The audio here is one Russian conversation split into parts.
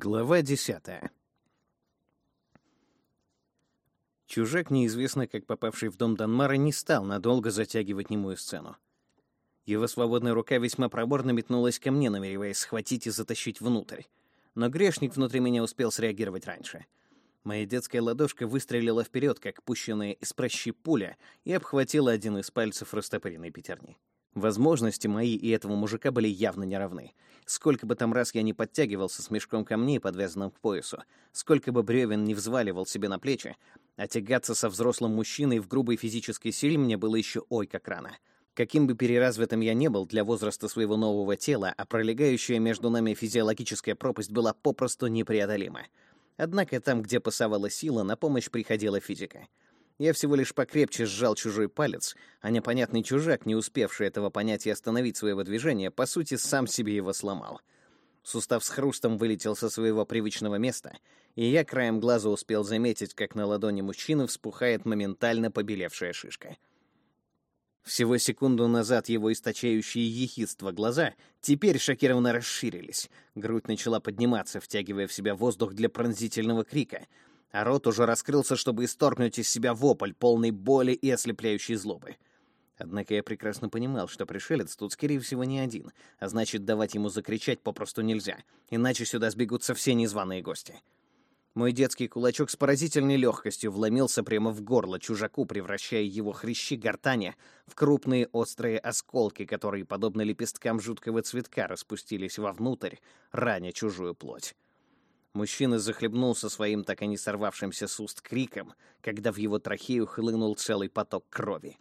Глава десятая. Чужак, неизвестно как попавший в дом Данмара, не стал надолго затягивать немую сцену. Его свободная рука весьма проборно метнулась ко мне, намереваясь схватить и затащить внутрь. Но грешник внутри меня успел среагировать раньше. Моя детская ладошка выстрелила вперед, как пущенная из прощи пуля, и обхватила один из пальцев растопыренной пятерни. Возможности мои и этого мужика были явно неравны. Сколько бы там раз я не подтягивался с мешком камней, подвязанным к поясу, сколько бы бревен не взваливал себе на плечи, а со взрослым мужчиной в грубой физической силе мне было еще ой как рано. Каким бы переразвитым я не был для возраста своего нового тела, а пролегающая между нами физиологическая пропасть была попросту непреодолима. Однако там, где пасовала сила, на помощь приходила физика — я всего лишь покрепче сжал чужой палец, а непонятный чужак, не успевший этого понять и остановить своего движения, по сути, сам себе его сломал. Сустав с хрустом вылетел со своего привычного места, и я краем глаза успел заметить, как на ладони мужчины вспухает моментально побелевшая шишка. Всего секунду назад его источающие ехидство глаза теперь шокированно расширились. Грудь начала подниматься, втягивая в себя воздух для пронзительного крика — а рот уже раскрылся, чтобы исторгнуть из себя вопль, полный боли и ослепляющей злобы. Однако я прекрасно понимал, что пришелец тут, скорее всего, не один, а значит, давать ему закричать попросту нельзя, иначе сюда сбегутся все незваные гости. Мой детский кулачок с поразительной легкостью вломился прямо в горло чужаку, превращая его хрящи гортани в крупные острые осколки, которые, подобно лепесткам жуткого цветка, распустились вовнутрь, раня чужую плоть. Мужчина захлебнулся своим так и не сорвавшимся с уст криком, когда в его трахею хлынул целый поток крови.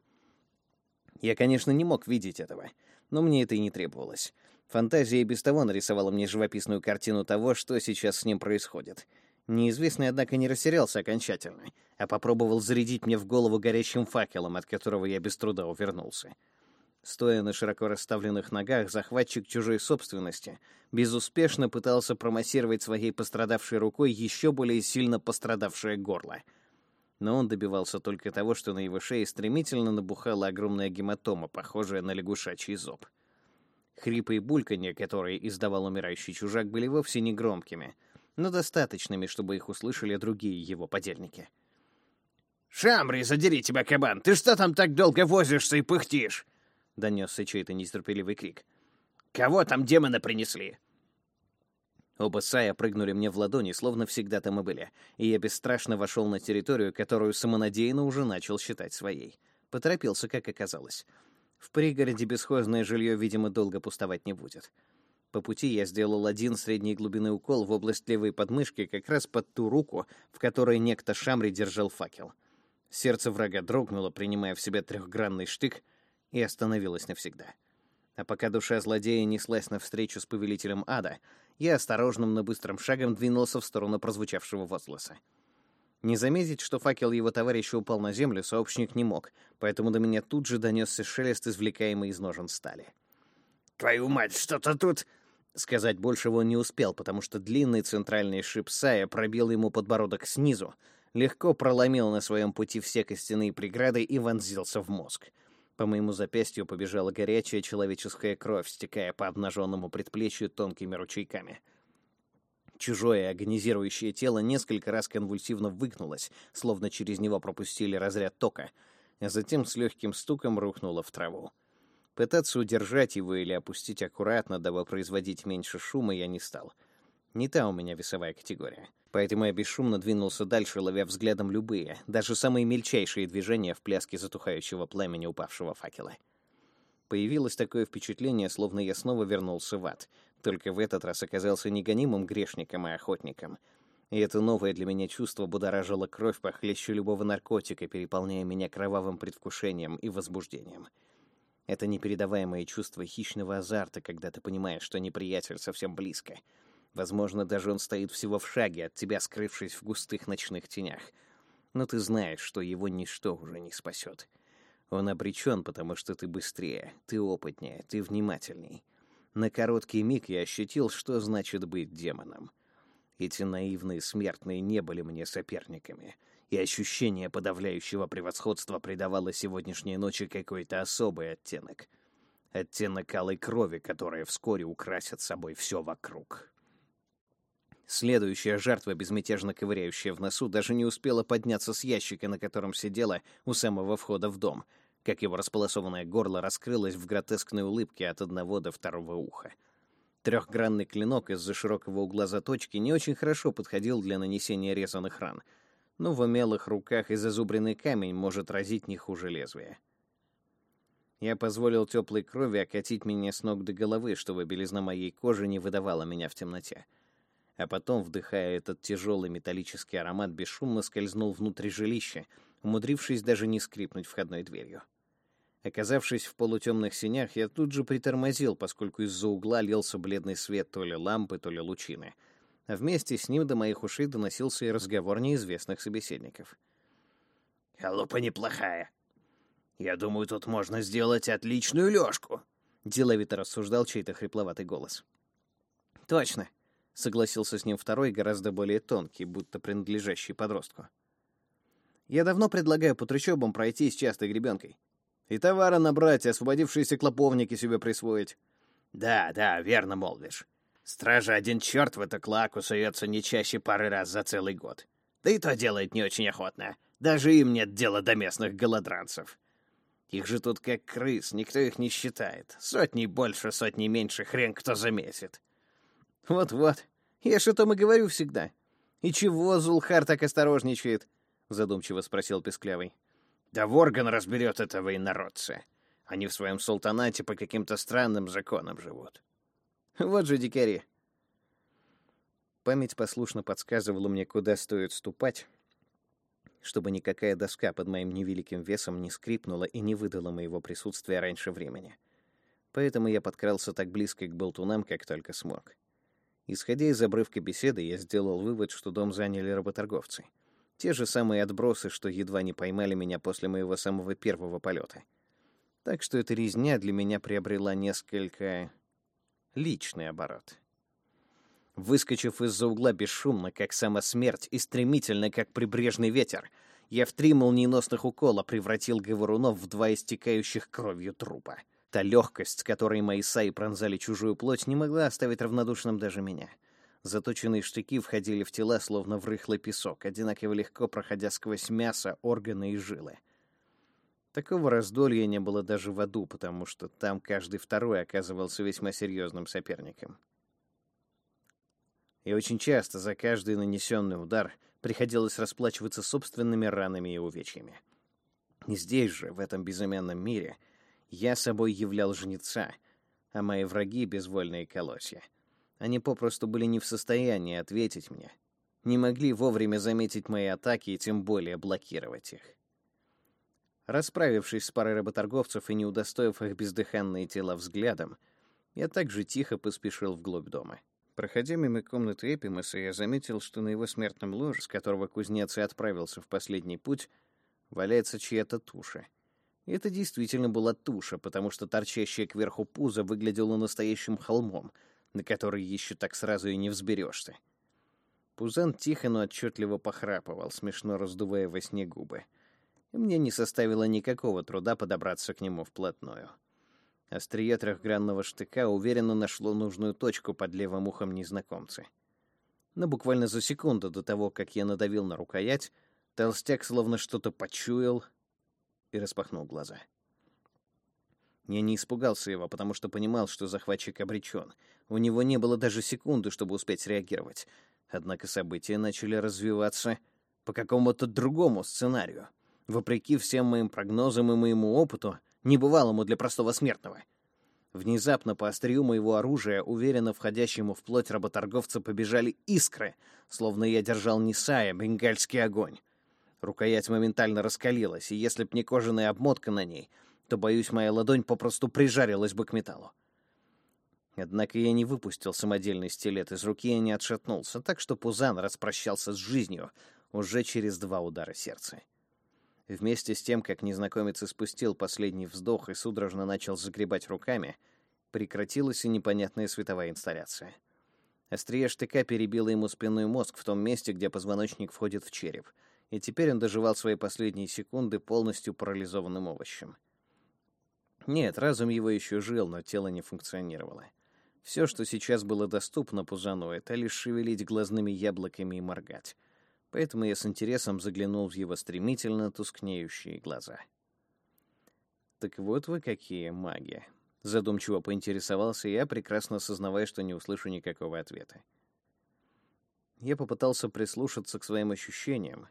Я, конечно, не мог видеть этого, но мне это и не требовалось. Фантазия и без того нарисовала мне живописную картину того, что сейчас с ним происходит. Неизвестный, однако, не растерялся окончательно, а попробовал зарядить мне в голову горящим факелом, от которого я без труда увернулся. Стоя на широко расставленных ногах, захватчик чужой собственности безуспешно пытался промассировать своей пострадавшей рукой еще более сильно пострадавшее горло. Но он добивался только того, что на его шее стремительно набухала огромная гематома, похожая на лягушачий зоб. Хрипы и бульканье, которые издавал умирающий чужак, были вовсе не громкими, но достаточными, чтобы их услышали другие его подельники. «Шамри, задери тебя, кабан! Ты что там так долго возишься и пыхтишь?» — донесся чей-то нетерпеливый крик. «Кого там демона принесли?» Оба Сая прыгнули мне в ладони, словно всегда там и были, и я бесстрашно вошел на территорию, которую самонадеянно уже начал считать своей. Поторопился, как оказалось. В пригороде бесхозное жилье, видимо, долго пустовать не будет. По пути я сделал один средней глубины укол в область левой подмышки, как раз под ту руку, в которой некто Шамри держал факел. Сердце врага дрогнуло, принимая в себя трехгранный штык — и остановилась навсегда. А пока душа злодея неслась навстречу с повелителем ада, я осторожным, но быстрым шагом двинулся в сторону прозвучавшего возгласа. Не заметить, что факел его товарища упал на землю, сообщник не мог, поэтому до меня тут же донесся шелест, извлекаемый из ножен стали. «Твою мать, что-то тут...» Сказать большего он не успел, потому что длинный центральный шип Сая пробил ему подбородок снизу, легко проломил на своем пути все костяные преграды и вонзился в мозг. По моему запястью побежала горячая человеческая кровь, стекая по обнаженному предплечью тонкими ручейками. Чужое агонизирующее тело несколько раз конвульсивно выгнулось, словно через него пропустили разряд тока, а затем с легким стуком рухнуло в траву. Пытаться удержать его или опустить аккуратно, дабы производить меньше шума, я не стал. Не та у меня весовая категория. Поэтому я бесшумно двинулся дальше, ловя взглядом любые, даже самые мельчайшие движения в пляске затухающего пламени упавшего факела. Появилось такое впечатление, словно я снова вернулся в ад, только в этот раз оказался не гонимым грешником, а охотником. И это новое для меня чувство будоражило кровь похлеще любого наркотика, переполняя меня кровавым предвкушением и возбуждением. Это непередаваемое чувство хищного азарта, когда ты понимаешь, что неприятель совсем близко — Возможно, даже он стоит всего в шаге от тебя, скрывшись в густых ночных тенях. Но ты знаешь, что его ничто уже не спасет. Он обречен, потому что ты быстрее, ты опытнее, ты внимательней. На короткий миг я ощутил, что значит быть демоном. Эти наивные смертные не были мне соперниками, и ощущение подавляющего превосходства придавало сегодняшней ночи какой-то особый оттенок. Оттенок алой крови, которая вскоре украсит собой все вокруг. Следующая жертва, безмятежно ковыряющая в носу, даже не успела подняться с ящика, на котором сидела у самого входа в дом, как его располосованное горло раскрылось в гротескной улыбке от одного до второго уха. Трехгранный клинок из-за широкого угла заточки не очень хорошо подходил для нанесения резаных ран, но в умелых руках и зазубренный камень может разить не хуже лезвия. Я позволил теплой крови окатить меня с ног до головы, чтобы белизна моей кожи не выдавала меня в темноте а потом, вдыхая этот тяжелый металлический аромат, бесшумно скользнул внутрь жилища, умудрившись даже не скрипнуть входной дверью. Оказавшись в полутемных синях, я тут же притормозил, поскольку из-за угла лился бледный свет то ли лампы, то ли лучины. А вместе с ним до моих ушей доносился и разговор неизвестных собеседников. «Халупа неплохая. Я думаю, тут можно сделать отличную лёжку», — деловито рассуждал чей-то хрипловатый голос. «Точно согласился с ним второй, гораздо более тонкий, будто принадлежащий подростку. Я давно предлагаю по трущобам пройти с частой гребенкой. И товара набрать, и освободившиеся клоповники себе присвоить. Да, да, верно молвишь. Стража один черт в эту клаку суется не чаще пары раз за целый год. Да и то делает не очень охотно. Даже им нет дела до местных голодранцев. Их же тут как крыс, никто их не считает. Сотни больше, сотни меньше, хрен кто заметит. Вот-вот. Я что там и говорю всегда. И чего Зулхар так осторожничает? Задумчиво спросил Песклявый. Да Ворган разберет этого инородца. Они в своем султанате по каким-то странным законам живут. Вот же дикари. Память послушно подсказывала мне, куда стоит ступать, чтобы никакая доска под моим невеликим весом не скрипнула и не выдала моего присутствия раньше времени. Поэтому я подкрался так близко к болтунам, как только смог. Исходя из обрывка беседы, я сделал вывод, что дом заняли работорговцы. Те же самые отбросы, что едва не поймали меня после моего самого первого полета. Так что эта резня для меня приобрела несколько личный оборот. Выскочив из-за угла бесшумно, как сама смерть, и стремительно, как прибрежный ветер, я в три молниеносных укола превратил говорунов в два истекающих кровью трупа. Та легкость, с которой мои саи пронзали чужую плоть, не могла оставить равнодушным даже меня. Заточенные штыки входили в тела, словно в рыхлый песок, одинаково легко проходя сквозь мясо, органы и жилы. Такого раздолья не было даже в аду, потому что там каждый второй оказывался весьма серьезным соперником. И очень часто за каждый нанесенный удар приходилось расплачиваться собственными ранами и увечьями. Здесь же, в этом безымянном мире, я собой являл жнеца, а мои враги — безвольные колосья. Они попросту были не в состоянии ответить мне, не могли вовремя заметить мои атаки и тем более блокировать их. Расправившись с парой работорговцев и не удостоив их бездыханные тела взглядом, я также тихо поспешил вглубь дома. Проходя мимо комнаты Эпимаса, я заметил, что на его смертном ложе, с которого кузнец и отправился в последний путь, валяется чья-то туша — это действительно была туша, потому что торчащая кверху пузо выглядело настоящим холмом, на который еще так сразу и не взберешься. Пузан тихо, но отчетливо похрапывал, смешно раздувая во сне губы. И мне не составило никакого труда подобраться к нему вплотную. Острие трехгранного штыка уверенно нашло нужную точку под левым ухом незнакомца. Но буквально за секунду до того, как я надавил на рукоять, толстяк словно что-то почуял и распахнул глаза. Я не испугался его, потому что понимал, что захватчик обречен. У него не было даже секунды, чтобы успеть среагировать. Однако события начали развиваться по какому-то другому сценарию, вопреки всем моим прогнозам и моему опыту, небывалому для простого смертного. Внезапно по острию моего оружия, уверенно входящему в плоть работорговца, побежали искры, словно я держал не сая, бенгальский огонь. Рукоять моментально раскалилась, и если б не кожаная обмотка на ней, то, боюсь, моя ладонь попросту прижарилась бы к металлу. Однако я не выпустил самодельный стилет из руки и не отшатнулся, так что Пузан распрощался с жизнью уже через два удара сердца. Вместе с тем, как незнакомец испустил последний вздох и судорожно начал загребать руками, прекратилась и непонятная световая инсталляция. Острие штыка перебило ему спинной мозг в том месте, где позвоночник входит в череп — и теперь он доживал свои последние секунды полностью парализованным овощем. Нет, разум его еще жил, но тело не функционировало. Все, что сейчас было доступно Пузану, это лишь шевелить глазными яблоками и моргать. Поэтому я с интересом заглянул в его стремительно тускнеющие глаза. «Так вот вы какие маги!» Задумчиво поинтересовался я, прекрасно осознавая, что не услышу никакого ответа. Я попытался прислушаться к своим ощущениям,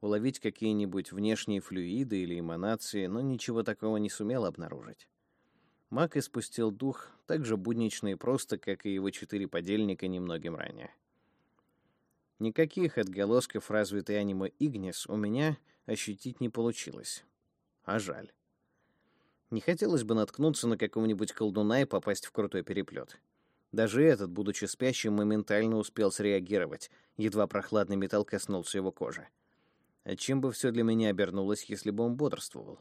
уловить какие-нибудь внешние флюиды или эманации, но ничего такого не сумел обнаружить. Маг испустил дух так же буднично и просто, как и его четыре подельника немногим ранее. Никаких отголосков развитой аниме Игнис у меня ощутить не получилось. А жаль. Не хотелось бы наткнуться на какого-нибудь колдуна и попасть в крутой переплет. Даже этот, будучи спящим, моментально успел среагировать, едва прохладный металл коснулся его кожи. А чем бы все для меня обернулось, если бы он бодрствовал?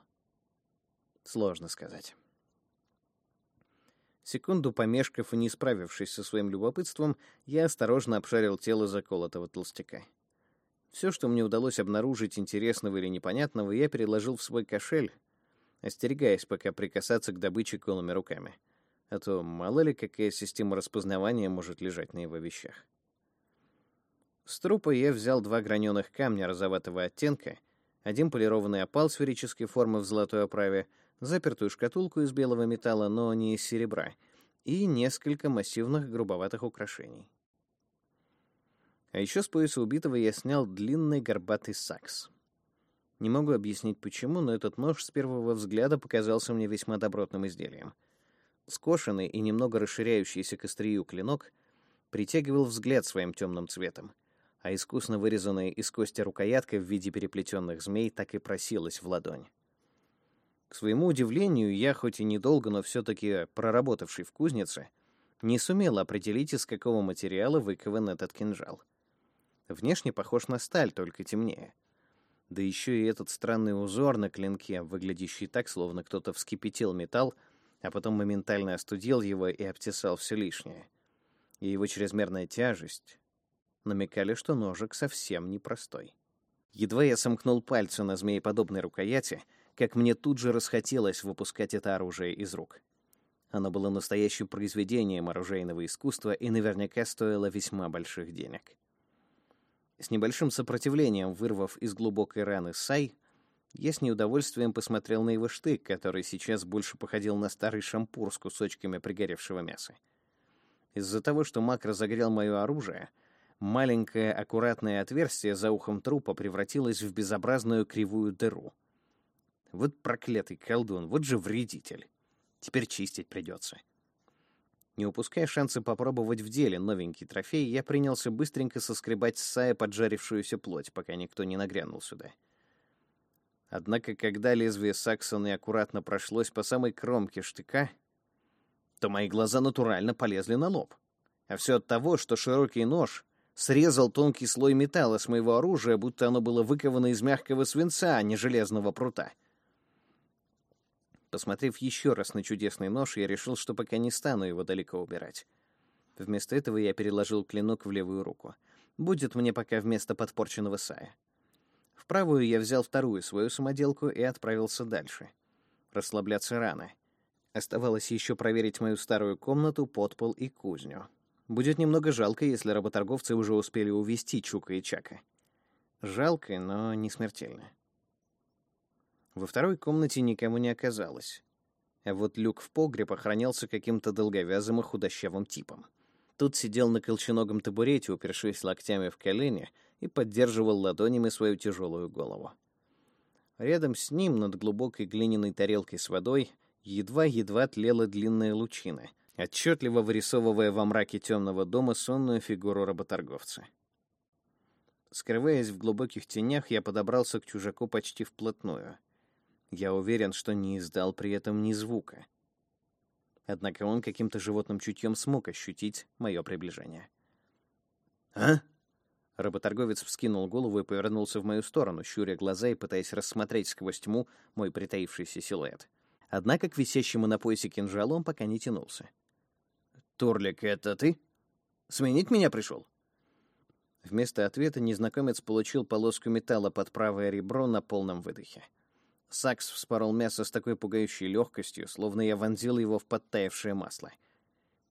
Сложно сказать. Секунду помешков и не справившись со своим любопытством, я осторожно обшарил тело заколотого толстяка. Все, что мне удалось обнаружить интересного или непонятного, я переложил в свой кошель, остерегаясь пока прикасаться к добыче голыми руками. А то мало ли какая система распознавания может лежать на его вещах. С трупа я взял два граненых камня розоватого оттенка, один полированный опал сферической формы в золотой оправе, запертую шкатулку из белого металла, но не из серебра, и несколько массивных грубоватых украшений. А еще с пояса убитого я снял длинный горбатый сакс. Не могу объяснить почему, но этот нож с первого взгляда показался мне весьма добротным изделием. Скошенный и немного расширяющийся к острию клинок притягивал взгляд своим темным цветом, а искусно вырезанная из кости рукоятка в виде переплетенных змей так и просилась в ладонь. К своему удивлению, я, хоть и недолго, но все-таки проработавший в кузнице, не сумел определить, из какого материала выкован этот кинжал. Внешне похож на сталь, только темнее — да еще и этот странный узор на клинке, выглядящий так, словно кто-то вскипятил металл, а потом моментально остудил его и обтесал все лишнее. И его чрезмерная тяжесть намекали, что ножик совсем непростой. Едва я сомкнул пальцы на змееподобной рукояти, как мне тут же расхотелось выпускать это оружие из рук. Оно было настоящим произведением оружейного искусства и наверняка стоило весьма больших денег. С небольшим сопротивлением вырвав из глубокой раны Сай, я с неудовольствием посмотрел на его штык, который сейчас больше походил на старый шампур с кусочками пригоревшего мяса. Из-за того, что маг разогрел мое оружие, маленькое аккуратное отверстие за ухом трупа превратилось в безобразную кривую дыру. Вот проклятый колдун, вот же вредитель. Теперь чистить придется. Не упуская шанса попробовать в деле новенький трофей, я принялся быстренько соскребать с Сая поджарившуюся плоть, пока никто не нагрянул сюда. Однако, когда лезвие Саксона аккуратно прошлось по самой кромке штыка, то мои глаза натурально полезли на лоб. А все от того, что широкий нож срезал тонкий слой металла с моего оружия, будто оно было выковано из мягкого свинца, а не железного прута. Посмотрев еще раз на чудесный нож, я решил, что пока не стану его далеко убирать. Вместо этого я переложил клинок в левую руку. Будет мне пока вместо подпорченного сая. В правую я взял вторую свою самоделку и отправился дальше. Расслабляться рано. Оставалось еще проверить мою старую комнату, подпол и кузню. Будет немного жалко, если работорговцы уже успели увести Чука и Чака. Жалко, но не смертельно. Во второй комнате никому не оказалось. А вот люк в погреб охранялся каким-то долговязым и худощавым типом. Тут сидел на колченогом табурете, упершись локтями в колени, и поддерживал ладонями свою тяжелую голову. Рядом с ним, над глубокой глиняной тарелкой с водой, едва-едва тлела длинная лучина, отчетливо вырисовывая во мраке темного дома сонную фигуру работорговца. Скрываясь в глубоких тенях, я подобрался к чужаку почти вплотную. Я уверен, что не издал при этом ни звука. Однако он каким-то животным чутьем смог ощутить мое приближение. «А?» Работорговец вскинул голову и повернулся в мою сторону, щуря глаза и пытаясь рассмотреть сквозь тьму мой притаившийся силуэт. Однако к висящему на поясе кинжалу он пока не тянулся. «Турлик, это ты? Сменить меня пришел?» Вместо ответа незнакомец получил полоску металла под правое ребро на полном выдохе. Сакс вспорол мясо с такой пугающей легкостью, словно я вонзил его в подтаявшее масло.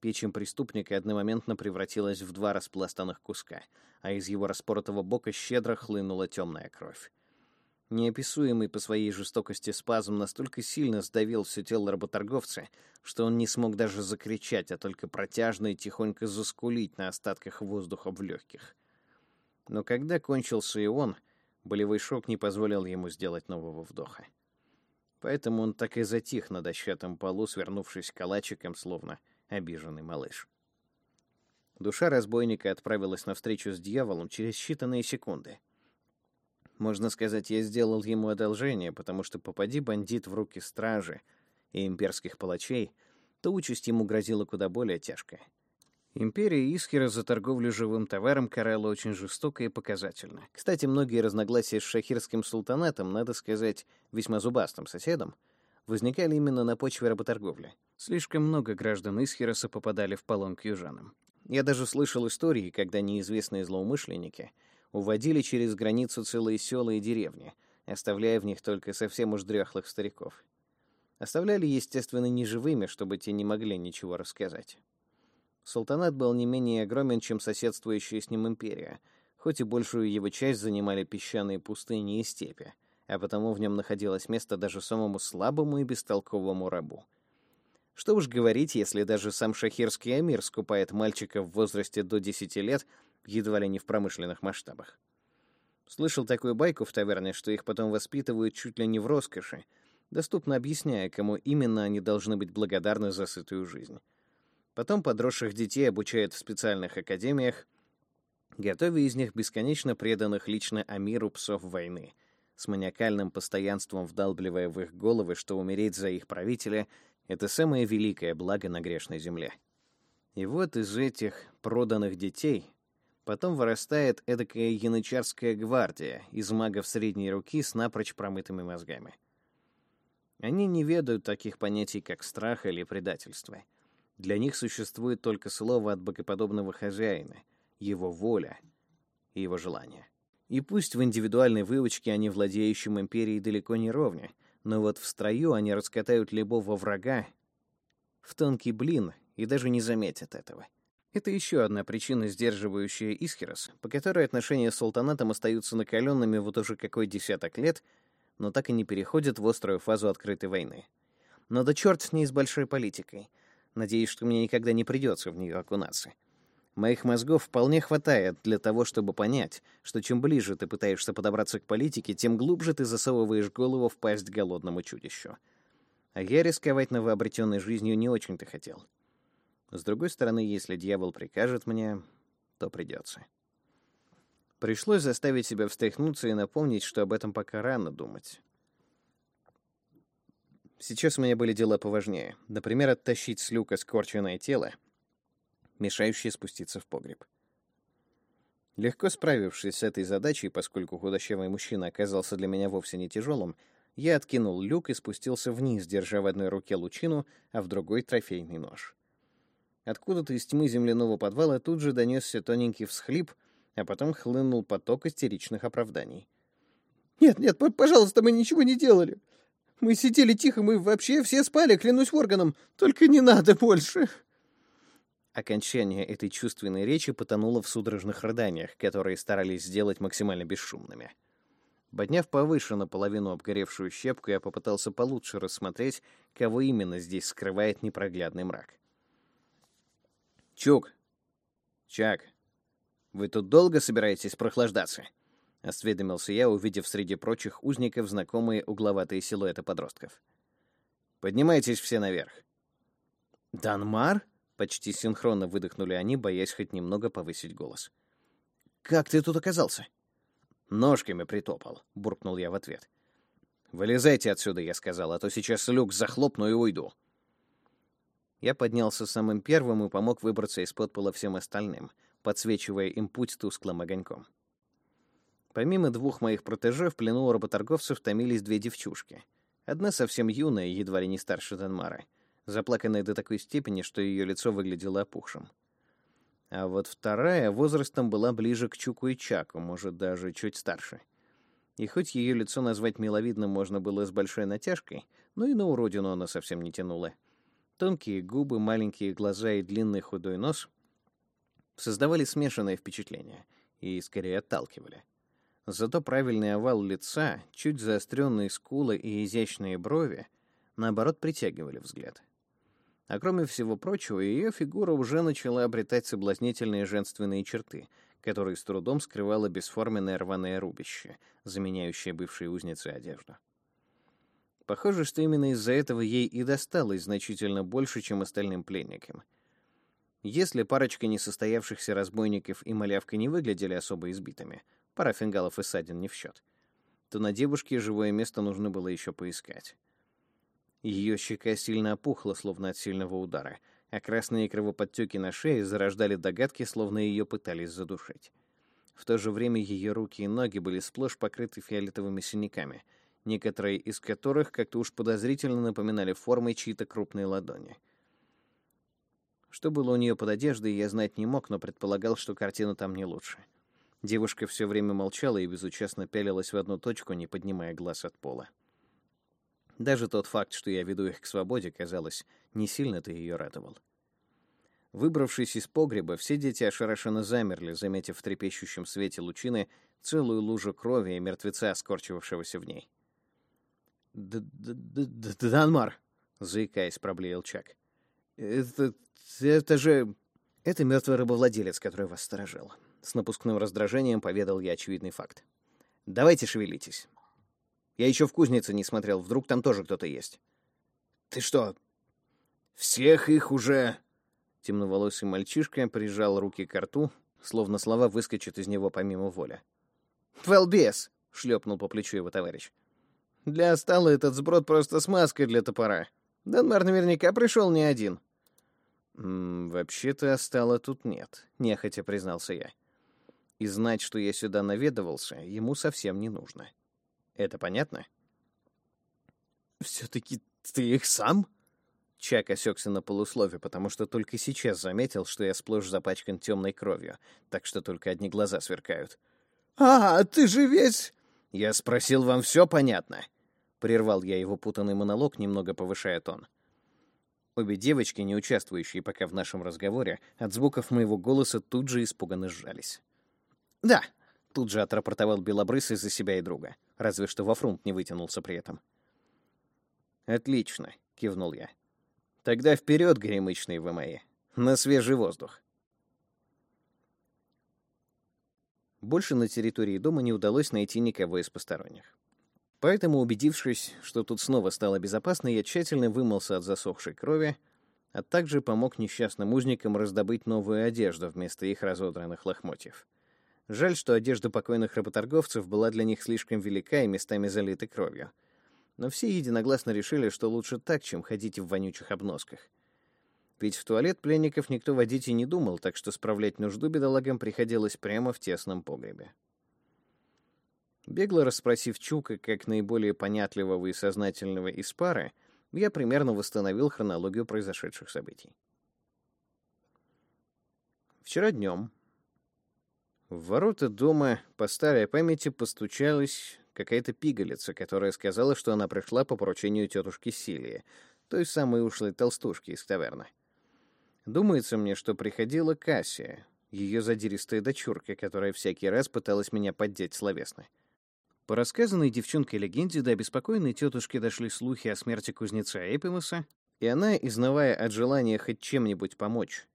Печень преступника одномоментно превратилась в два распластанных куска, а из его распоротого бока щедро хлынула темная кровь. Неописуемый по своей жестокости спазм настолько сильно сдавил все тело работорговца, что он не смог даже закричать, а только протяжно и тихонько заскулить на остатках воздуха в легких. Но когда кончился и он, болевой шок не позволил ему сделать нового вдоха. Поэтому он так и затих на дощатом полу, свернувшись калачиком, словно обиженный малыш. Душа разбойника отправилась навстречу с дьяволом через считанные секунды — можно сказать, я сделал ему одолжение, потому что попади бандит в руки стражи и имперских палачей, то участь ему грозила куда более тяжкая. Империя Исхера за торговлю живым товаром карала очень жестоко и показательно. Кстати, многие разногласия с шахирским султанатом, надо сказать, весьма зубастым соседом, возникали именно на почве работорговли. Слишком много граждан Исхероса попадали в полон к южанам. Я даже слышал истории, когда неизвестные злоумышленники — уводили через границу целые села и деревни, оставляя в них только совсем уж дряхлых стариков. Оставляли, естественно, неживыми, чтобы те не могли ничего рассказать. Султанат был не менее огромен, чем соседствующая с ним империя, хоть и большую его часть занимали песчаные пустыни и степи, а потому в нем находилось место даже самому слабому и бестолковому рабу. Что уж говорить, если даже сам шахирский эмир скупает мальчика в возрасте до 10 лет едва ли не в промышленных масштабах. Слышал такую байку в таверне, что их потом воспитывают чуть ли не в роскоши, доступно объясняя, кому именно они должны быть благодарны за сытую жизнь. Потом подросших детей обучают в специальных академиях, готовя из них бесконечно преданных лично Амиру псов войны, с маниакальным постоянством вдалбливая в их головы, что умереть за их правителя — это самое великое благо на грешной земле. И вот из этих проданных детей Потом вырастает эдакая янычарская гвардия из магов средней руки с напрочь промытыми мозгами. Они не ведают таких понятий, как страх или предательство. Для них существует только слово от богоподобного хозяина, его воля и его желание. И пусть в индивидуальной выучке они владеющим империей далеко не ровня, но вот в строю они раскатают любого врага в тонкий блин и даже не заметят этого. Это еще одна причина, сдерживающая Исхерос, по которой отношения с султанатом остаются накаленными вот уже какой десяток лет, но так и не переходят в острую фазу открытой войны. Но да черт с ней с большой политикой. Надеюсь, что мне никогда не придется в нее окунаться. Моих мозгов вполне хватает для того, чтобы понять, что чем ближе ты пытаешься подобраться к политике, тем глубже ты засовываешь голову в пасть голодному чудищу. А я рисковать новообретенной жизнью не очень-то хотел. С другой стороны, если дьявол прикажет мне, то придется. Пришлось заставить себя встряхнуться и напомнить, что об этом пока рано думать. Сейчас у меня были дела поважнее. Например, оттащить с люка скорченное тело, мешающее спуститься в погреб. Легко справившись с этой задачей, поскольку худощавый мужчина оказался для меня вовсе не тяжелым, я откинул люк и спустился вниз, держа в одной руке лучину, а в другой — трофейный нож. Откуда-то из тьмы земляного подвала тут же донесся тоненький всхлип, а потом хлынул поток истеричных оправданий. «Нет, нет, пожалуйста, мы ничего не делали. Мы сидели тихо, мы вообще все спали, клянусь органом. Только не надо больше!» Окончание этой чувственной речи потонуло в судорожных рыданиях, которые старались сделать максимально бесшумными. Подняв повыше наполовину обгоревшую щепку, я попытался получше рассмотреть, кого именно здесь скрывает непроглядный мрак. «Чук! Чак, вы тут долго собираетесь прохлаждаться?» — осведомился я, увидев среди прочих узников знакомые угловатые силуэты подростков. «Поднимайтесь все наверх». «Данмар?» — почти синхронно выдохнули они, боясь хоть немного повысить голос. «Как ты тут оказался?» «Ножками притопал», — буркнул я в ответ. «Вылезайте отсюда», — я сказал, «а то сейчас люк захлопну и уйду». Я поднялся самым первым и помог выбраться из-под пола всем остальным, подсвечивая им путь тусклым огоньком. Помимо двух моих протеже, в плену у работорговцев томились две девчушки. Одна совсем юная, едва ли не старше Данмара, заплаканная до такой степени, что ее лицо выглядело опухшим. А вот вторая возрастом была ближе к Чуку и Чаку, может, даже чуть старше. И хоть ее лицо назвать миловидным можно было с большой натяжкой, но и на уродину она совсем не тянула. Тонкие губы, маленькие глаза и длинный худой нос создавали смешанное впечатление и скорее отталкивали. Зато правильный овал лица, чуть заостренные скулы и изящные брови, наоборот, притягивали взгляд. А кроме всего прочего, ее фигура уже начала обретать соблазнительные женственные черты, которые с трудом скрывало бесформенное рваное рубище, заменяющее бывшей узнице одежду. Похоже, что именно из-за этого ей и досталось значительно больше, чем остальным пленникам. Если парочка несостоявшихся разбойников и малявка не выглядели особо избитыми, пара фингалов и ссадин не в счет, то на девушке живое место нужно было еще поискать. Ее щека сильно опухла, словно от сильного удара, а красные кровоподтеки на шее зарождали догадки, словно ее пытались задушить. В то же время ее руки и ноги были сплошь покрыты фиолетовыми синяками — некоторые из которых как-то уж подозрительно напоминали формой чьи-то крупные ладони. Что было у нее под одеждой, я знать не мог, но предполагал, что картина там не лучше. Девушка все время молчала и безучастно пялилась в одну точку, не поднимая глаз от пола. Даже тот факт, что я веду их к свободе, казалось, не сильно-то ее радовал. Выбравшись из погреба, все дети ошарашенно замерли, заметив в трепещущем свете лучины целую лужу крови и мертвеца, скорчивавшегося в ней. «Данмар!» — заикаясь, проблеял Чак. «Это... это же...» «Это мертвый рабовладелец, который вас сторожил». С напускным раздражением поведал я очевидный факт. «Давайте шевелитесь. Я еще в кузнице не смотрел, вдруг там тоже кто-то есть». «Ты что, всех их уже...» Темноволосый мальчишка прижал руки к рту, словно слова выскочат из него помимо воли. «Велбес!» — шлепнул по плечу его товарищ. Для Астала этот сброд просто смазка для топора. Данмар наверняка пришел не один. «Вообще-то Астала тут нет», — нехотя признался я. «И знать, что я сюда наведывался, ему совсем не нужно. Это понятно?» «Все-таки ты их сам?» Чак осекся на полуслове, потому что только сейчас заметил, что я сплошь запачкан темной кровью, так что только одни глаза сверкают. «А, ты же весь...» «Я спросил, вам все понятно?» Прервал я его путанный монолог, немного повышая тон. Обе девочки, не участвующие пока в нашем разговоре, от звуков моего голоса тут же испуганно сжались. «Да», — тут же отрапортовал Белобрысый за себя и друга, разве что во фрунт не вытянулся при этом. «Отлично», — кивнул я. «Тогда вперед, горемычные вы мои, на свежий воздух». Больше на территории дома не удалось найти никого из посторонних. Поэтому, убедившись, что тут снова стало безопасно, я тщательно вымылся от засохшей крови, а также помог несчастным узникам раздобыть новую одежду вместо их разодранных лохмотьев. Жаль, что одежда покойных работорговцев была для них слишком велика и местами залита кровью. Но все единогласно решили, что лучше так, чем ходить в вонючих обносках. Ведь в туалет пленников никто водить и не думал, так что справлять нужду бедолагам приходилось прямо в тесном погребе. Бегло расспросив Чука как наиболее понятливого и сознательного из пары, я примерно восстановил хронологию произошедших событий. Вчера днем в ворота дома по старой памяти постучалась какая-то пигалица, которая сказала, что она пришла по поручению тетушки Силии, той самой ушлой толстушки из таверны. Думается мне, что приходила Кассия, ее задиристая дочурка, которая всякий раз пыталась меня поддеть словесно. По рассказанной девчонкой легенде до обеспокоенной тетушки дошли слухи о смерти кузнеца Эпимуса, и она, изнывая от желания хоть чем-нибудь помочь,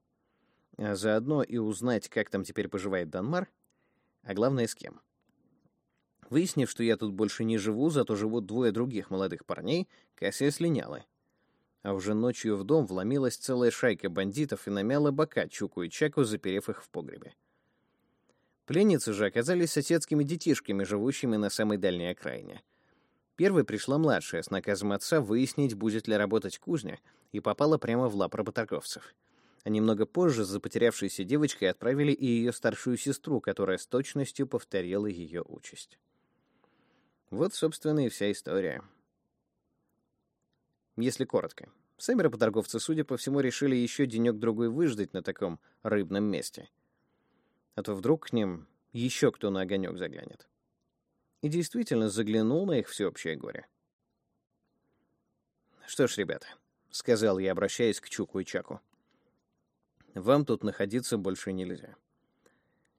а заодно и узнать, как там теперь поживает Данмар, а главное, с кем. Выяснив, что я тут больше не живу, зато живут двое других молодых парней, Кассия слиняла. А уже ночью в дом вломилась целая шайка бандитов и намяла бока Чуку и Чаку, заперев их в погребе. Пленницы же оказались соседскими детишками, живущими на самой дальней окраине. Первой пришла младшая с наказом отца выяснить, будет ли работать кузня, и попала прямо в лап работорговцев. А немного позже за потерявшейся девочкой отправили и ее старшую сестру, которая с точностью повторила ее участь. Вот, собственно, и вся история. Если коротко. Сами работорговцы, судя по всему, решили еще денек-другой выждать на таком рыбном месте — а то вдруг к ним еще кто на огонек заглянет. И действительно заглянул на их всеобщее горе. Что ж, ребята, — сказал я, обращаясь к Чуку и Чаку. «Вам тут находиться больше нельзя.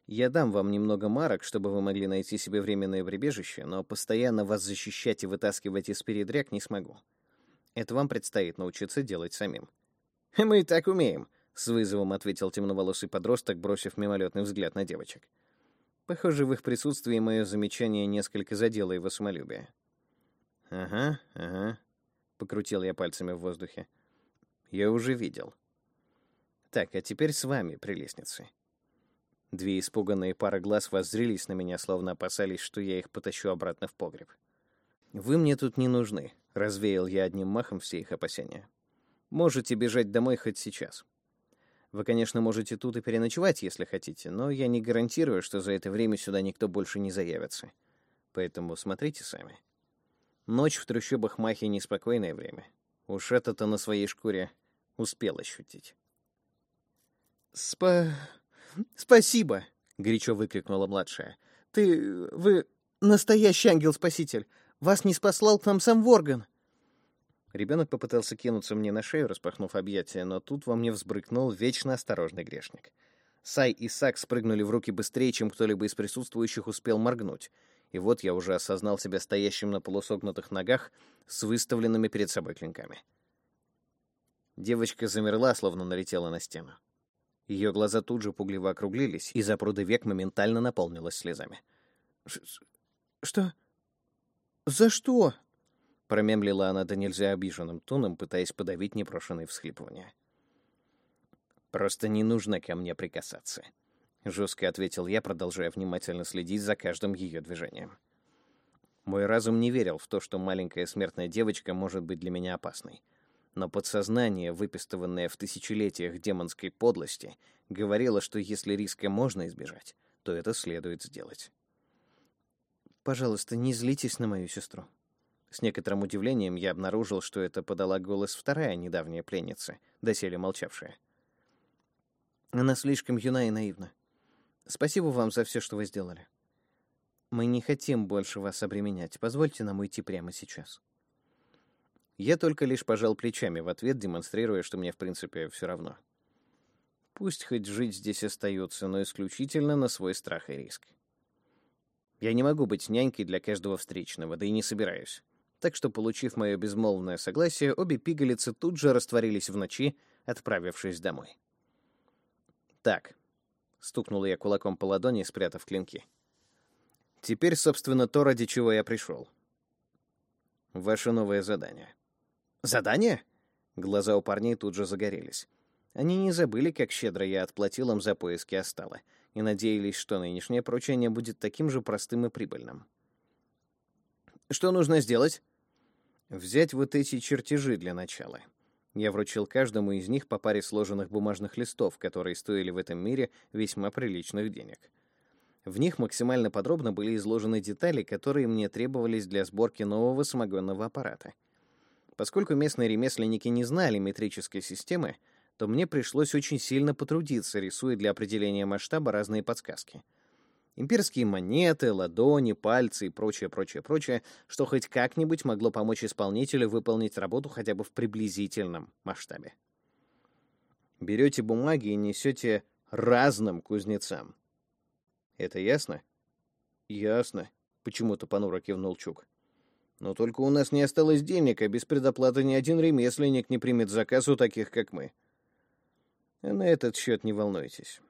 Я дам вам немного марок, чтобы вы могли найти себе временное прибежище, но постоянно вас защищать и вытаскивать из передряг не смогу. Это вам предстоит научиться делать самим». «Мы и так умеем», — с вызовом ответил темноволосый подросток, бросив мимолетный взгляд на девочек. Похоже, в их присутствии мое замечание несколько задело его самолюбие. «Ага, ага», покрутил я пальцами в воздухе. Я уже видел. Так, а теперь с вами, прелестницы. Две испуганные пары глаз воззрелись на меня, словно опасались, что я их потащу обратно в погреб. Вы мне тут не нужны, развеял я одним махом все их опасения. Можете бежать домой хоть сейчас. Вы, конечно, можете тут и переночевать, если хотите, но я не гарантирую, что за это время сюда никто больше не заявится. Поэтому смотрите сами. Ночь в трущобах Махи — неспокойное время. Уж это-то на своей шкуре успел ощутить. «Спа... спасибо!» — горячо выкрикнула младшая. «Ты... вы настоящий ангел-спаситель! Вас не спаслал к нам сам Ворган!» Ребенок попытался кинуться мне на шею, распахнув объятия, но тут во мне взбрыкнул вечно осторожный грешник. Сай и Сак спрыгнули в руки быстрее, чем кто-либо из присутствующих успел моргнуть, и вот я уже осознал себя стоящим на полусогнутых ногах с выставленными перед собой клинками. Девочка замерла, словно налетела на стену. Ее глаза тут же пугливо округлились, и запруда век моментально наполнилась слезами. «Что? За что?» Промемлила она до нельзя обиженным тоном, пытаясь подавить непрошенные всхлипывания. «Просто не нужно ко мне прикасаться. — жестко ответил я, продолжая внимательно следить за каждым ее движением. Мой разум не верил в то, что маленькая смертная девочка может быть для меня опасной. Но подсознание, выпистыванное в тысячелетиях демонской подлости, говорило, что если риска можно избежать, то это следует сделать. «Пожалуйста, не злитесь на мою сестру». С некоторым удивлением я обнаружил, что это подала голос вторая недавняя пленница, доселе молчавшая. Она слишком юна и наивна. Спасибо вам за все, что вы сделали. Мы не хотим больше вас обременять. Позвольте нам уйти прямо сейчас. Я только лишь пожал плечами в ответ, демонстрируя, что мне, в принципе, все равно. Пусть хоть жить здесь остается, но исключительно на свой страх и риск. Я не могу быть нянькой для каждого встречного, да и не собираюсь. Так что, получив мое безмолвное согласие, обе пигалицы тут же растворились в ночи, отправившись домой. Так, Стукнул я кулаком по ладони, спрятав клинки. Теперь, собственно, то, ради чего я пришел. Ваше новое задание. Задание? Глаза у парней тут же загорелись. Они не забыли, как щедро я отплатил им за поиски Остала, и надеялись, что нынешнее поручение будет таким же простым и прибыльным. Что нужно сделать? Взять вот эти чертежи для начала. Я вручил каждому из них по паре сложенных бумажных листов, которые стоили в этом мире весьма приличных денег. В них максимально подробно были изложены детали, которые мне требовались для сборки нового самогонного аппарата. Поскольку местные ремесленники не знали метрической системы, то мне пришлось очень сильно потрудиться, рисуя для определения масштаба разные подсказки — Имперские монеты, ладони, пальцы и прочее, прочее, прочее, что хоть как-нибудь могло помочь исполнителю выполнить работу хотя бы в приблизительном масштабе. Берете бумаги и несете разным кузнецам. Это ясно? Ясно, почему-то понуро кивнул Чук. Но только у нас не осталось денег, а без предоплаты ни один ремесленник не примет заказ у таких, как мы. А на этот счет не волнуйтесь.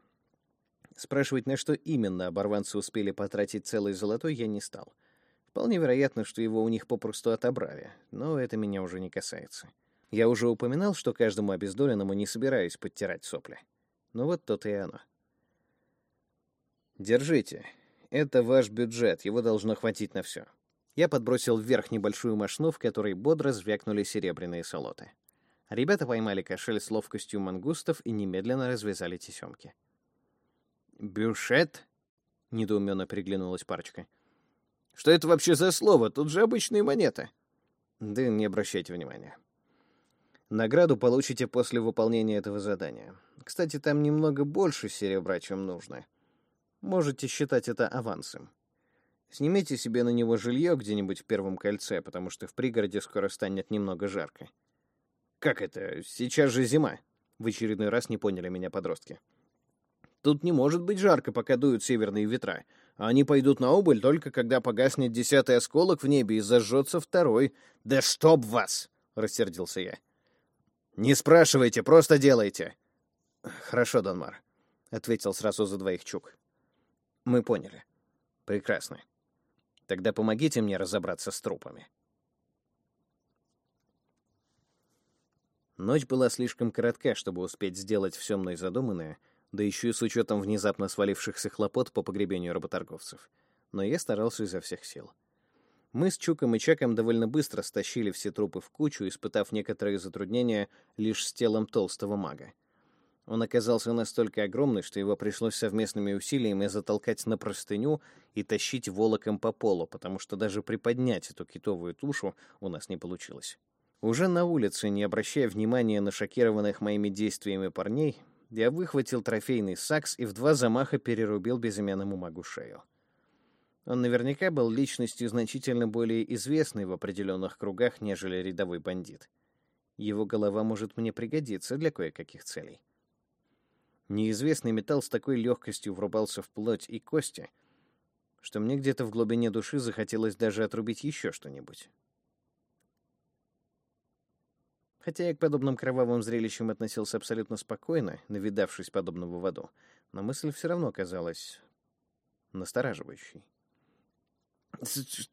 Спрашивать, на что именно оборванцы успели потратить целый золотой, я не стал. Вполне вероятно, что его у них попросту отобрали, но это меня уже не касается. Я уже упоминал, что каждому обездоленному не собираюсь подтирать сопли. Ну вот то-то и оно. Держите. Это ваш бюджет, его должно хватить на все. Я подбросил вверх небольшую машину, в которой бодро звякнули серебряные солоты. Ребята поймали кошель с ловкостью мангустов и немедленно развязали тесемки. «Бюшет?» — недоуменно приглянулась парочка. «Что это вообще за слово? Тут же обычные монеты». «Да не обращайте внимания. Награду получите после выполнения этого задания. Кстати, там немного больше серебра, чем нужно. Можете считать это авансом. Снимите себе на него жилье где-нибудь в первом кольце, потому что в пригороде скоро станет немного жарко». Как это? Сейчас же зима. В очередной раз не поняли меня подростки. Тут не может быть жарко, пока дуют северные ветра. Они пойдут на убыль только когда погаснет десятый осколок в небе и зажжется второй. Да чтоб вас! рассердился я. Не спрашивайте, просто делайте. Хорошо, Донмар, ответил сразу за двоих Чук. Мы поняли. Прекрасно. Тогда помогите мне разобраться с трупами. Ночь была слишком коротка, чтобы успеть сделать все мной задуманное, да еще и с учетом внезапно свалившихся хлопот по погребению работорговцев. Но я старался изо всех сил. Мы с Чуком и Чаком довольно быстро стащили все трупы в кучу, испытав некоторые затруднения лишь с телом толстого мага. Он оказался настолько огромный, что его пришлось совместными усилиями затолкать на простыню и тащить волоком по полу, потому что даже приподнять эту китовую тушу у нас не получилось. Уже на улице, не обращая внимания на шокированных моими действиями парней, я выхватил трофейный сакс и в два замаха перерубил безымянному магу шею. Он наверняка был личностью значительно более известной в определенных кругах, нежели рядовой бандит. Его голова может мне пригодиться для кое-каких целей. Неизвестный металл с такой легкостью врубался в плоть и кости, что мне где-то в глубине души захотелось даже отрубить еще что-нибудь. Хотя я к подобным кровавым зрелищам относился абсолютно спокойно, навидавшись подобного в аду, но мысль все равно казалась настораживающей.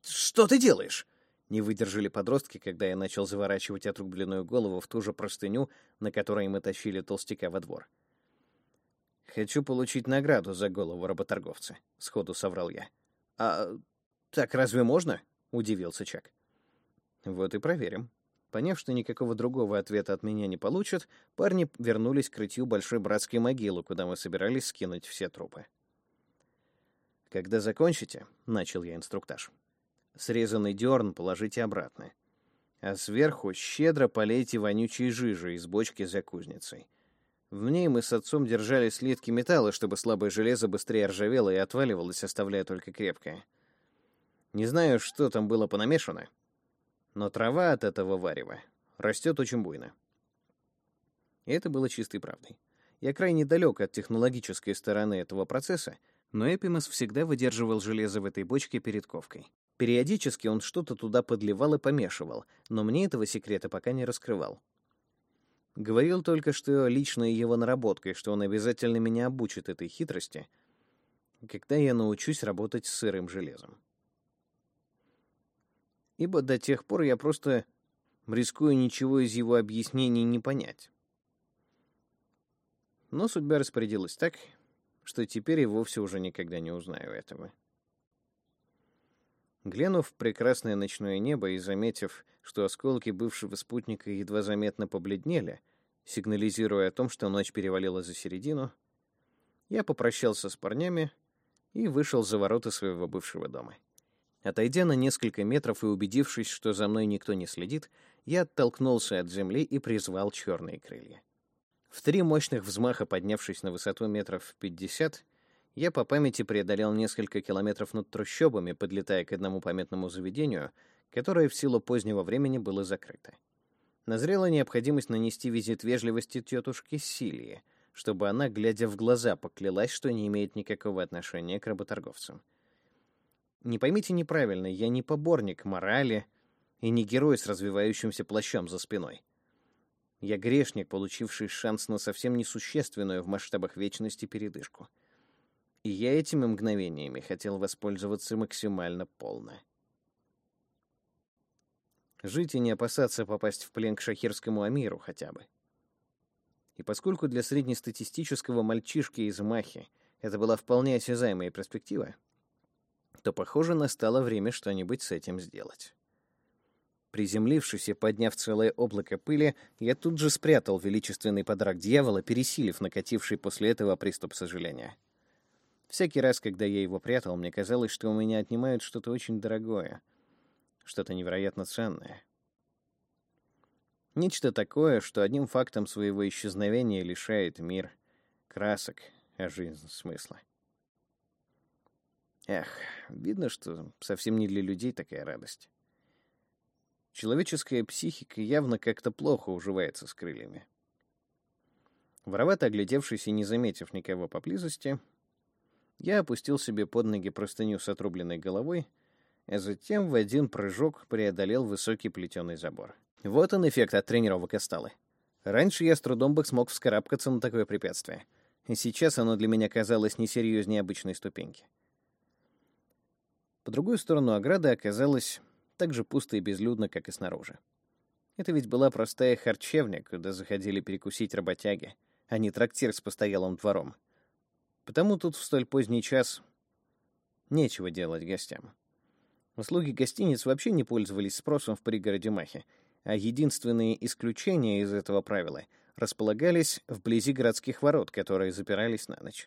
«Что ты делаешь?» Не выдержали подростки, когда я начал заворачивать отрубленную голову в ту же простыню, на которой мы тащили толстяка во двор. «Хочу получить награду за голову работорговца», — сходу соврал я. «А так разве можно?» — удивился Чак. «Вот и проверим». Поняв, что никакого другого ответа от меня не получат, парни вернулись к крытью большой братской могилы, куда мы собирались скинуть все трупы. «Когда закончите», — начал я инструктаж, — «срезанный дерн положите обратно, а сверху щедро полейте вонючей жижей из бочки за кузницей. В ней мы с отцом держали слитки металла, чтобы слабое железо быстрее ржавело и отваливалось, оставляя только крепкое. Не знаю, что там было понамешано, но трава от этого варева растет очень буйно. И это было чистой правдой. Я крайне далек от технологической стороны этого процесса, но Эпимас всегда выдерживал железо в этой бочке перед ковкой. Периодически он что-то туда подливал и помешивал, но мне этого секрета пока не раскрывал. Говорил только, что личная его наработка, и что он обязательно меня обучит этой хитрости, когда я научусь работать с сырым железом. Ибо до тех пор я просто рискую ничего из его объяснений не понять. Но судьба распорядилась так, что теперь и вовсе уже никогда не узнаю этого. Глянув в прекрасное ночное небо и заметив, что осколки бывшего спутника едва заметно побледнели, сигнализируя о том, что ночь перевалила за середину, я попрощался с парнями и вышел за ворота своего бывшего дома. Отойдя на несколько метров и убедившись, что за мной никто не следит, я оттолкнулся от земли и призвал черные крылья. В три мощных взмаха, поднявшись на высоту метров пятьдесят, я по памяти преодолел несколько километров над трущобами, подлетая к одному памятному заведению, которое в силу позднего времени было закрыто. Назрела необходимость нанести визит вежливости тетушке Силии, чтобы она, глядя в глаза, поклялась, что не имеет никакого отношения к работорговцам. Не поймите неправильно, я не поборник морали и не герой с развивающимся плащом за спиной. Я грешник, получивший шанс на совсем несущественную в масштабах вечности передышку — и я этими мгновениями хотел воспользоваться максимально полно. Жить и не опасаться попасть в плен к шахирскому амиру хотя бы. И поскольку для среднестатистического мальчишки из Махи это была вполне осязаемая перспектива, то, похоже, настало время что-нибудь с этим сделать. Приземлившись и подняв целое облако пыли, я тут же спрятал величественный подарок дьявола, пересилив накативший после этого приступ сожаления. Всякий раз, когда я его прятал, мне казалось, что у меня отнимают что-то очень дорогое, что-то невероятно ценное. Нечто такое, что одним фактом своего исчезновения лишает мир красок, а жизнь смысла. Эх, видно, что совсем не для людей такая радость. Человеческая психика явно как-то плохо уживается с крыльями. Воровато оглядевшись и не заметив никого поблизости, я опустил себе под ноги простыню с отрубленной головой, а затем в один прыжок преодолел высокий плетеный забор. Вот он эффект от тренировок Эсталы. Раньше я с трудом бы смог вскарабкаться на такое препятствие, и сейчас оно для меня казалось несерьезнее обычной ступеньки. По другую сторону ограды оказалось так же пусто и безлюдно, как и снаружи. Это ведь была простая харчевня, куда заходили перекусить работяги, а не трактир с постоялым двором. Потому тут в столь поздний час нечего делать гостям. Услуги гостиниц вообще не пользовались спросом в пригороде Махи, а единственные исключения из этого правила располагались вблизи городских ворот, которые запирались на ночь.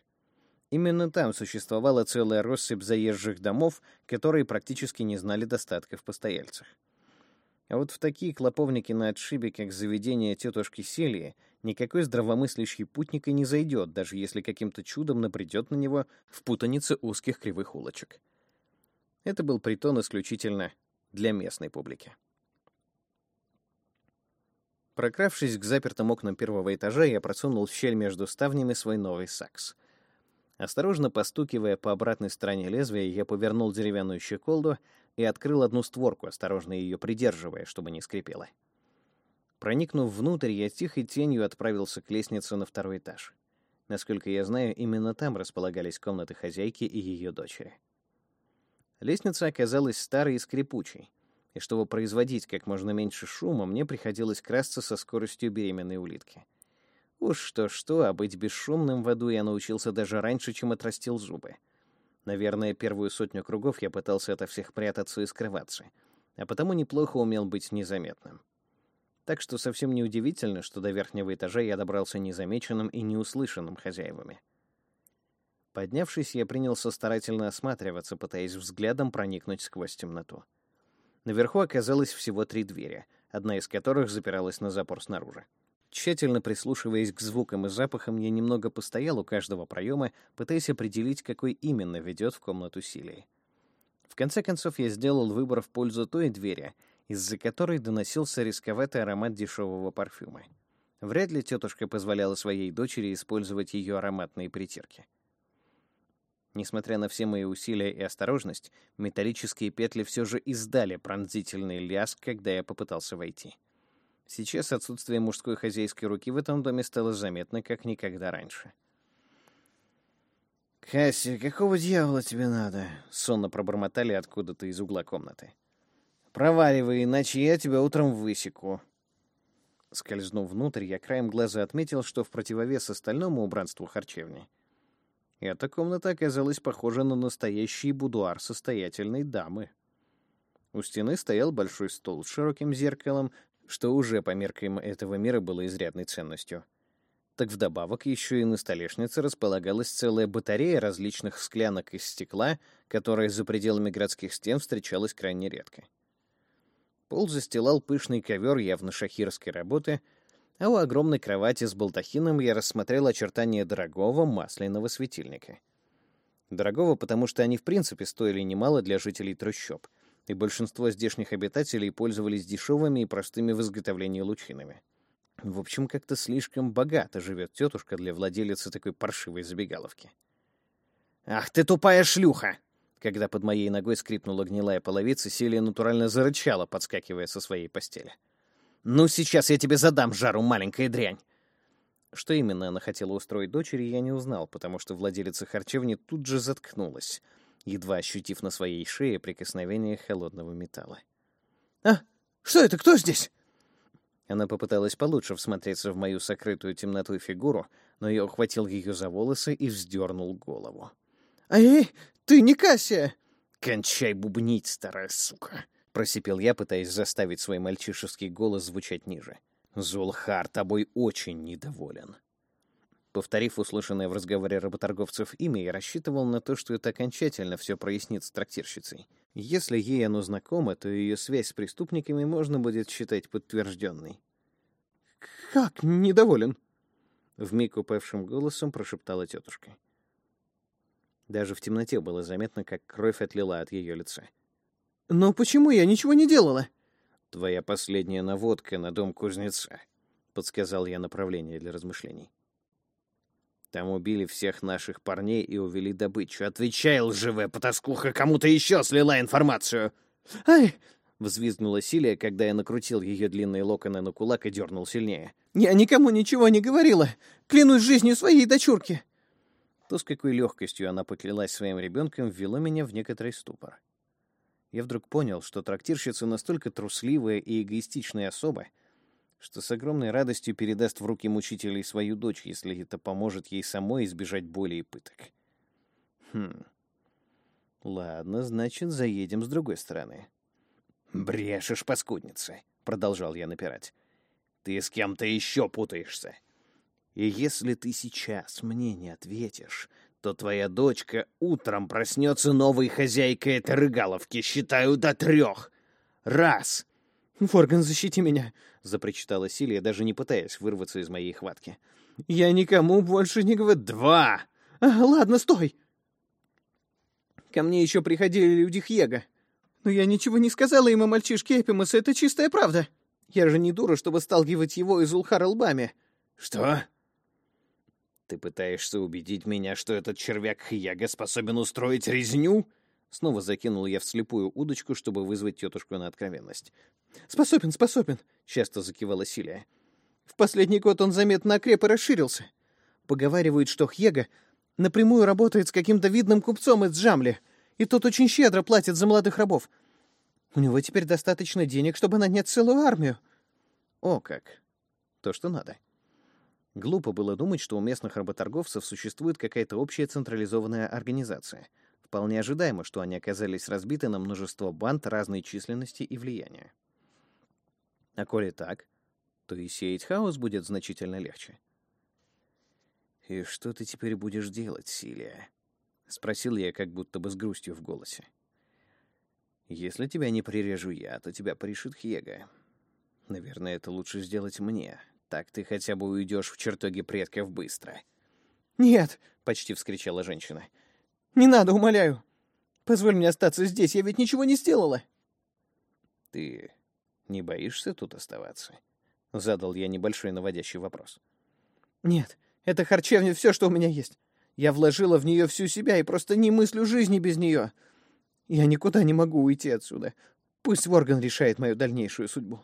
Именно там существовала целая россыпь заезжих домов, которые практически не знали достатка в постояльцах. А вот в такие клоповники на отшибе, как заведение тетушки Селии, никакой здравомыслящий путник и не зайдет, даже если каким-то чудом набредет на него в путанице узких кривых улочек. Это был притон исключительно для местной публики. Прокравшись к запертым окнам первого этажа, я просунул в щель между ставнями свой новый сакс. Осторожно постукивая по обратной стороне лезвия, я повернул деревянную щеколду и открыл одну створку, осторожно ее придерживая, чтобы не скрипело. Проникнув внутрь, я тихой тенью отправился к лестнице на второй этаж. Насколько я знаю, именно там располагались комнаты хозяйки и ее дочери. Лестница оказалась старой и скрипучей, и чтобы производить как можно меньше шума, мне приходилось красться со скоростью беременной улитки. Уж что-что, а быть бесшумным в аду я научился даже раньше, чем отрастил зубы. Наверное, первую сотню кругов я пытался ото всех прятаться и скрываться, а потому неплохо умел быть незаметным. Так что совсем неудивительно, что до верхнего этажа я добрался незамеченным и неуслышанным хозяевами. Поднявшись, я принялся старательно осматриваться, пытаясь взглядом проникнуть сквозь темноту. Наверху оказалось всего три двери, одна из которых запиралась на запор снаружи. Тщательно прислушиваясь к звукам и запахам, я немного постоял у каждого проема, пытаясь определить, какой именно ведет в комнату Силии. В конце концов, я сделал выбор в пользу той двери, из-за которой доносился рисковатый аромат дешевого парфюма. Вряд ли тетушка позволяла своей дочери использовать ее ароматные притирки. Несмотря на все мои усилия и осторожность, металлические петли все же издали пронзительный лязг, когда я попытался войти. Сейчас отсутствие мужской хозяйской руки в этом доме стало заметно, как никогда раньше. «Касси, какого дьявола тебе надо?» — сонно пробормотали откуда-то из угла комнаты. «Проваливай, иначе я тебя утром высеку». Скользнув внутрь, я краем глаза отметил, что в противовес остальному убранству харчевни эта комната оказалась похожа на настоящий будуар состоятельной дамы. У стены стоял большой стол с широким зеркалом, что уже по меркам этого мира было изрядной ценностью. Так вдобавок еще и на столешнице располагалась целая батарея различных склянок из стекла, которая за пределами городских стен встречалась крайне редко. Пол застилал пышный ковер явно шахирской работы, а у огромной кровати с балдахином я рассмотрел очертания дорогого масляного светильника. Дорогого, потому что они в принципе стоили немало для жителей трущоб — и большинство здешних обитателей пользовались дешевыми и простыми в изготовлении лучинами. В общем, как-то слишком богато живет тетушка для владелицы такой паршивой забегаловки. «Ах ты тупая шлюха!» Когда под моей ногой скрипнула гнилая половица, Селия натурально зарычала, подскакивая со своей постели. «Ну, сейчас я тебе задам жару, маленькая дрянь!» Что именно она хотела устроить дочери, я не узнал, потому что владелица харчевни тут же заткнулась — едва ощутив на своей шее прикосновение холодного металла. «А, что это? Кто здесь?» Она попыталась получше всмотреться в мою сокрытую темноту фигуру, но я ухватил ее за волосы и вздернул голову. «Ай, ты не Кассия!» «Кончай бубнить, старая сука!» — просипел я, пытаясь заставить свой мальчишеский голос звучать ниже. «Зулхар тобой очень недоволен». Повторив услышанное в разговоре работорговцев имя, я рассчитывал на то, что это окончательно все прояснит с трактирщицей. Если ей оно знакомо, то ее связь с преступниками можно будет считать подтвержденной. «Как недоволен?» — вмиг упавшим голосом прошептала тетушка. Даже в темноте было заметно, как кровь отлила от ее лица. «Но почему я ничего не делала?» Твоя последняя наводка на дом кузнеца, подсказал я направление для размышлений. Там убили всех наших парней и увели добычу. Отвечай, лживая потаскуха, кому-то еще слила информацию. Ай! Взвизгнула Силия, когда я накрутил ее длинные локоны на кулак и дернул сильнее. «Я никому ничего не говорила! Клянусь жизнью своей дочурки!» То, с какой легкостью она поклялась своим ребенком, ввело меня в некоторый ступор. Я вдруг понял, что трактирщица настолько трусливая и эгоистичная особа, что с огромной радостью передаст в руки мучителей свою дочь, если это поможет ей самой избежать боли и пыток. Хм. Ладно, значит, заедем с другой стороны. «Брешешь, паскудница!» — продолжал я напирать. «Ты с кем-то еще путаешься. И если ты сейчас мне не ответишь, то твоя дочка утром проснется новой хозяйкой этой рыгаловки, считаю, до трех. Раз!» «Форган, защити меня!» — запричитала Силия, даже не пытаясь вырваться из моей хватки. «Я никому больше не говорю...» «Два!» а, «Ладно, стой!» Ко мне еще приходили люди Хьега. Но я ничего не сказала им о мальчишке Эпимуса, это чистая правда. Я же не дура, чтобы сталкивать его из Улхара лбами. Что? Ты пытаешься убедить меня, что этот червяк Хьяга способен устроить резню? Снова закинул я вслепую удочку, чтобы вызвать тетушку на откровенность. «Способен, способен», — часто закивала Силия. «В последний год он заметно окреп и расширился. Поговаривают, что Хьега напрямую работает с каким-то видным купцом из Джамли — и тот очень щедро платит за молодых рабов. У него теперь достаточно денег, чтобы нанять целую армию. О, как. То, что надо. Глупо было думать, что у местных работорговцев существует какая-то общая централизованная организация. Вполне ожидаемо, что они оказались разбиты на множество банд разной численности и влияния. А коли так, то и сеять хаос будет значительно легче. «И что ты теперь будешь делать, Силия?» — спросил я, как будто бы с грустью в голосе. «Если тебя не прирежу я, то тебя пришит Хьега. Наверное, это лучше сделать мне. Так ты хотя бы уйдешь в чертоги предков быстро». «Нет!» — почти вскричала женщина. «Не надо, умоляю! Позволь мне остаться здесь, я ведь ничего не сделала!» «Ты не боишься тут оставаться?» — задал я небольшой наводящий вопрос. «Нет, это харчевня все, что у меня есть. Я вложила в нее всю себя и просто не мыслю жизни без нее. Я никуда не могу уйти отсюда. Пусть Ворган решает мою дальнейшую судьбу.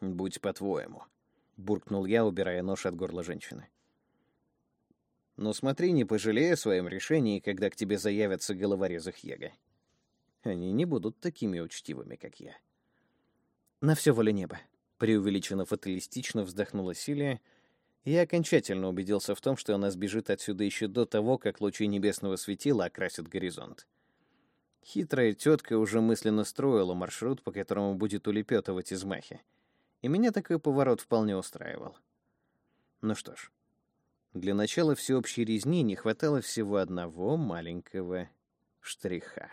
«Будь по-твоему», — буркнул я, убирая нож от горла женщины. «Но смотри, не пожалея о своем решении, когда к тебе заявятся головорезы Хьега. Они не будут такими учтивыми, как я». «На все воля неба», — преувеличенно фаталистично вздохнула Силия, — я окончательно убедился в том, что она сбежит отсюда еще до того, как лучи небесного светила окрасят горизонт. Хитрая тетка уже мысленно строила маршрут, по которому будет улепетывать из Махи. И меня такой поворот вполне устраивал. Ну что ж, для начала всеобщей резни не хватало всего одного маленького штриха.